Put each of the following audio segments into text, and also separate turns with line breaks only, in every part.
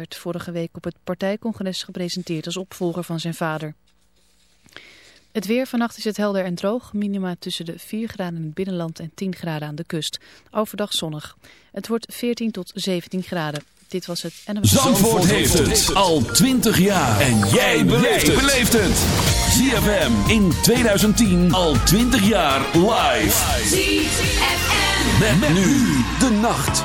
werd vorige week op het partijcongres gepresenteerd als opvolger van zijn vader. Het weer vannacht is het helder en droog. Minima tussen de 4 graden in het binnenland en 10 graden aan de kust. Overdag zonnig. Het wordt 14 tot 17 graden. Dit was het NMS.
Zandvoort, heeft het al 20 jaar. En jij beleeft het. ZFM in 2010 al 20 jaar live.
ZFM.
Met, nu de nacht.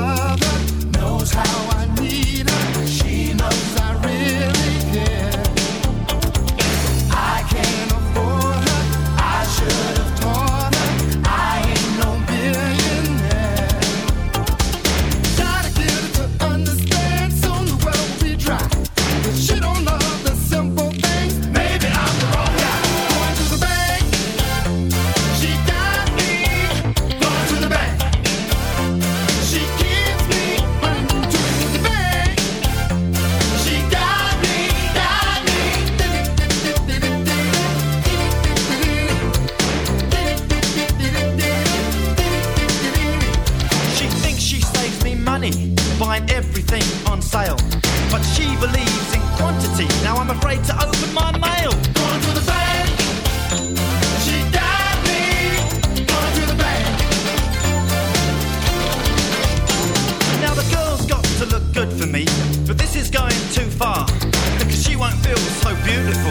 Afraid to open my mail.
Going to the bank. She got me. Going to the bank.
Now the girl's got to look good for me, but this is going too far. Because she won't feel so beautiful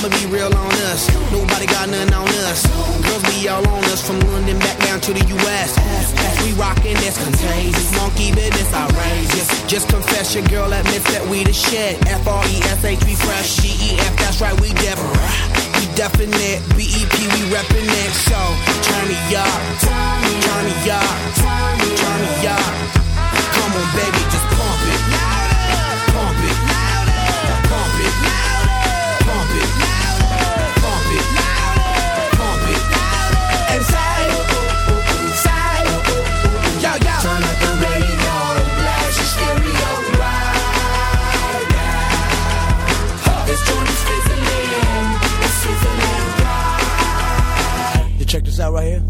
I'ma be real on us. Nobody got nothing on us. Girls be all on us from London back down to the US. We rockin' this contagious. Monkey business outrageous. Just confess your girl admits that we the shit. F R E S H we fresh. G E F that's right we different. We definite. B E P we reppin' it. So turn me up. Turn me up. Turn me up. Come on, baby, just pump it. Pump it. Pump it. Pump out right here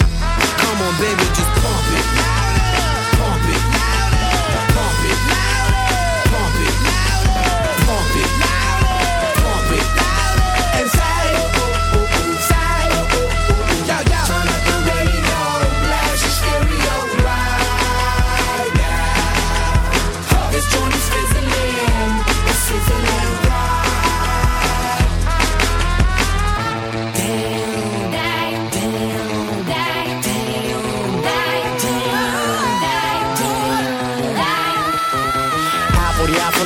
Come on, baby, just pump it.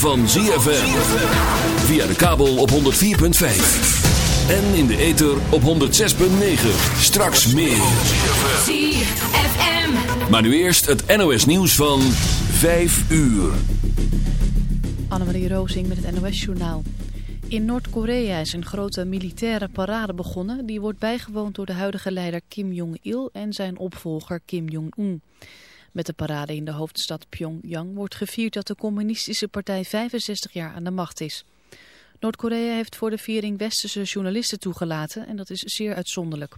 Van ZFM. Via de kabel op 104.5. En in de ether op 106.9. Straks meer.
ZFM.
Maar nu eerst het NOS nieuws van 5 uur.
Annemarie Rozing met het NOS-journaal. In Noord-Korea is een grote militaire parade begonnen. Die wordt bijgewoond door de huidige leider Kim Jong-il en zijn opvolger Kim Jong-un. Met de parade in de hoofdstad Pyongyang wordt gevierd dat de communistische partij 65 jaar aan de macht is. Noord-Korea heeft voor de viering westerse journalisten toegelaten en dat is zeer uitzonderlijk.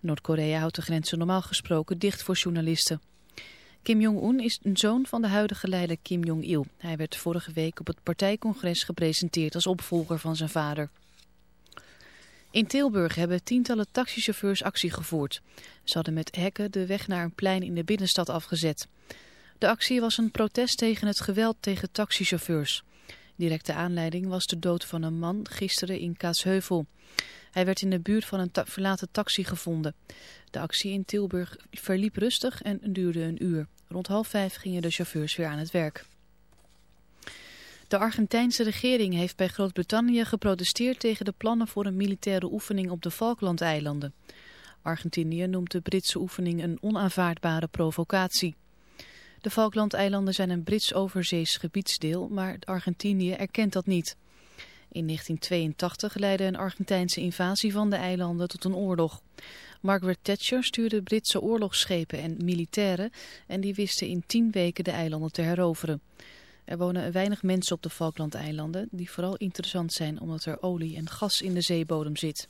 Noord-Korea houdt de grenzen normaal gesproken dicht voor journalisten. Kim Jong-un is een zoon van de huidige leider Kim Jong-il. Hij werd vorige week op het partijcongres gepresenteerd als opvolger van zijn vader. In Tilburg hebben tientallen taxichauffeurs actie gevoerd. Ze hadden met hekken de weg naar een plein in de binnenstad afgezet. De actie was een protest tegen het geweld tegen taxichauffeurs. Directe aanleiding was de dood van een man gisteren in Kaatsheuvel. Hij werd in de buurt van een verlaten taxi gevonden. De actie in Tilburg verliep rustig en duurde een uur. Rond half vijf gingen de chauffeurs weer aan het werk. De Argentijnse regering heeft bij Groot-Brittannië geprotesteerd tegen de plannen voor een militaire oefening op de Falklandeilanden. Argentinië noemt de Britse oefening een onaanvaardbare provocatie. De Falklandeilanden zijn een Brits overzees gebiedsdeel, maar Argentinië erkent dat niet. In 1982 leidde een Argentijnse invasie van de eilanden tot een oorlog. Margaret Thatcher stuurde Britse oorlogsschepen en militairen en die wisten in tien weken de eilanden te heroveren. Er wonen weinig mensen op de Falklandeilanden, die vooral interessant zijn omdat er olie en gas in de zeebodem zit.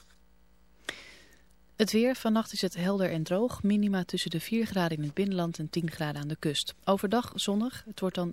Het weer, vannacht is het helder en droog, minima tussen de 4 graden in het binnenland en 10 graden aan de kust. Overdag zonnig, het wordt dan